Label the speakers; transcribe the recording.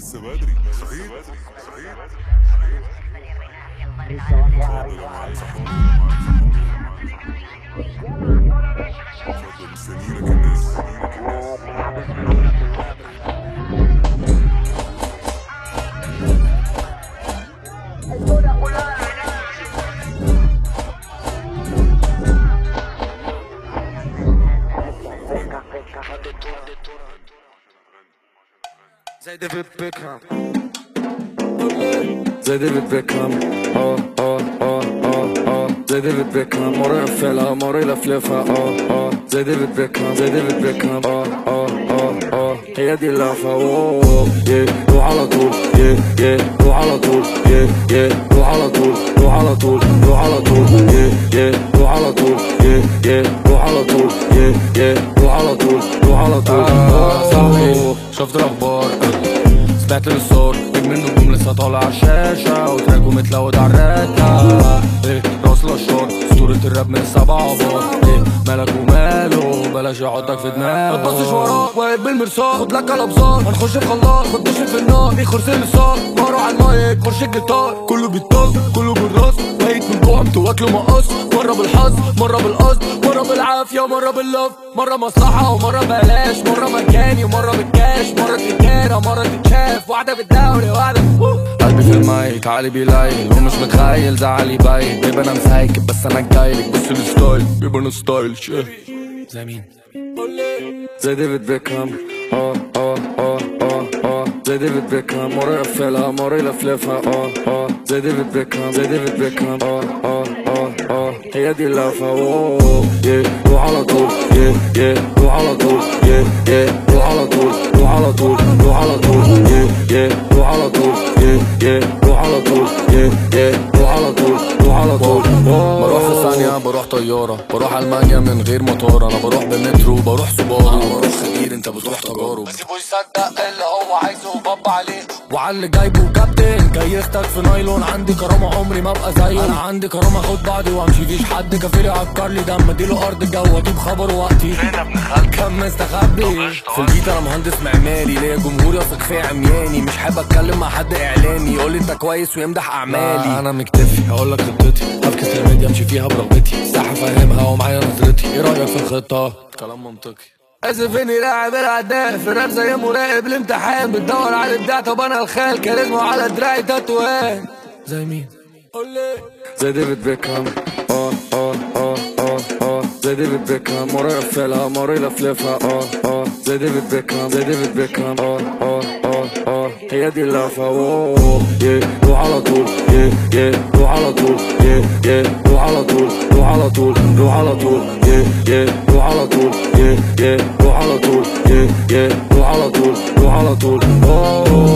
Speaker 1: لسه بدري. صحيح
Speaker 2: زي ديفيد بيكهام زي ديفيد بيكهام آه آه آه آه آه زي ديفيد بيكهام مرة يقفلها مرة يلفلفها آه آه زي ديفيد بيكهام زي ديفيد بيكهام آه آه آه آه هي دي اللفة اوه على طول yeah yeah على طول yeah yeah على طول روح على طول على طول
Speaker 3: شفت الاخبار؟ سمعت الصوت نجم النجوم لسه طالع على الشاشة وتراكه متلود على الراكة إيه راس الاشهر اسطورة الراب من السبعة بار إيه وماله بلاش يحطك في دماغه ما تبصش وراك واقف بالمرصاد. خد لك الأبصار. هنخش في خلاط. خد دش في النار. في خرسي الصار مارو على المايك. خرش الجيتار. كله بيطاز كله بالراس. ميت من جوع. متواكله مقص. مرة بالحظ. مرة بالقصد. مرة بالعافية. مرة باللف. مرة مصلحة. ومرة بلاش مرة مجاني. ومرة بالكاش. مرة تتكارة مرة تتشاف. واحدة بالدوري واحدة قلبي في المايك. عقلي بيلايل ومش متخيل زعلي باين بيبقى أنا مسايك. بس أنا جايلك. بص الستايل. بيبقى أنا ستايل. شيء. زي زي ديفيد بيكهام آه آه آه آه آه. زي ديفيد بيكهام مرة يقفلها مرة يلفلفها آه آه. زي ديفيد بيكهام زي ديفيد بيكهام آه آه آه آه. هي دي اللفة اوه يه روح على طول يه يه روح على طول يه يه روح طول روح طول روح طول يه يه روح طول يه يه روح طول يه يه روح طول روح طول بروح ثانية بروح ألمانيا من غير مطار أنا بروح بمترو بروح سوبارو. بروح خبير أنت بتروح تجارب. بسيبه يصدق اللي هو عايزه وبابا عليه. وعلى اللي جايبه كابتن جاي يختك في نايلون. عندي كرامة عمري ما أبقى زيه. أنا عندي كرامة خد بعضي وامشي. فيش حد كفيل يعكر لي دم أديله أرض الجو أجيب خبر وقتي. فين ابن خالك كم مستخبي. في البيت أنا مهندس معماري. ليا جمهور يثق فيا عمياني. مش حابب أتكلم مع حد إعلامي. يقول لي أنت كويس ويمدح أعمالي. أنا مكتفي. هقول لك خطتي هفكس الميديا أمشي فيها برغبتي. الساحه فاهمها ومعايا نظرتي إيه رايك في الخطه كلام منطقي اسف اني لاعب الهداف الراب زي مراقب الامتحان بتدور على الابداع طب أنا الخال كاريزما وعلى دراعي تاتوان زي مين زي ديفيد بيكهام آه آه آه آه آه زي ديفيد بيكهام مرة يقفلها مرة يلفلفها آه آه زي ديفيد بيكهام زي ديفيد بيكهام آه آه آه آه هي دي اللفة oh yeah روح على طول يه يه روح على طول يه يه روح على طول على طول روح على طول يه روح على طول يه روح على طول يه روح على طول روح على طول اوه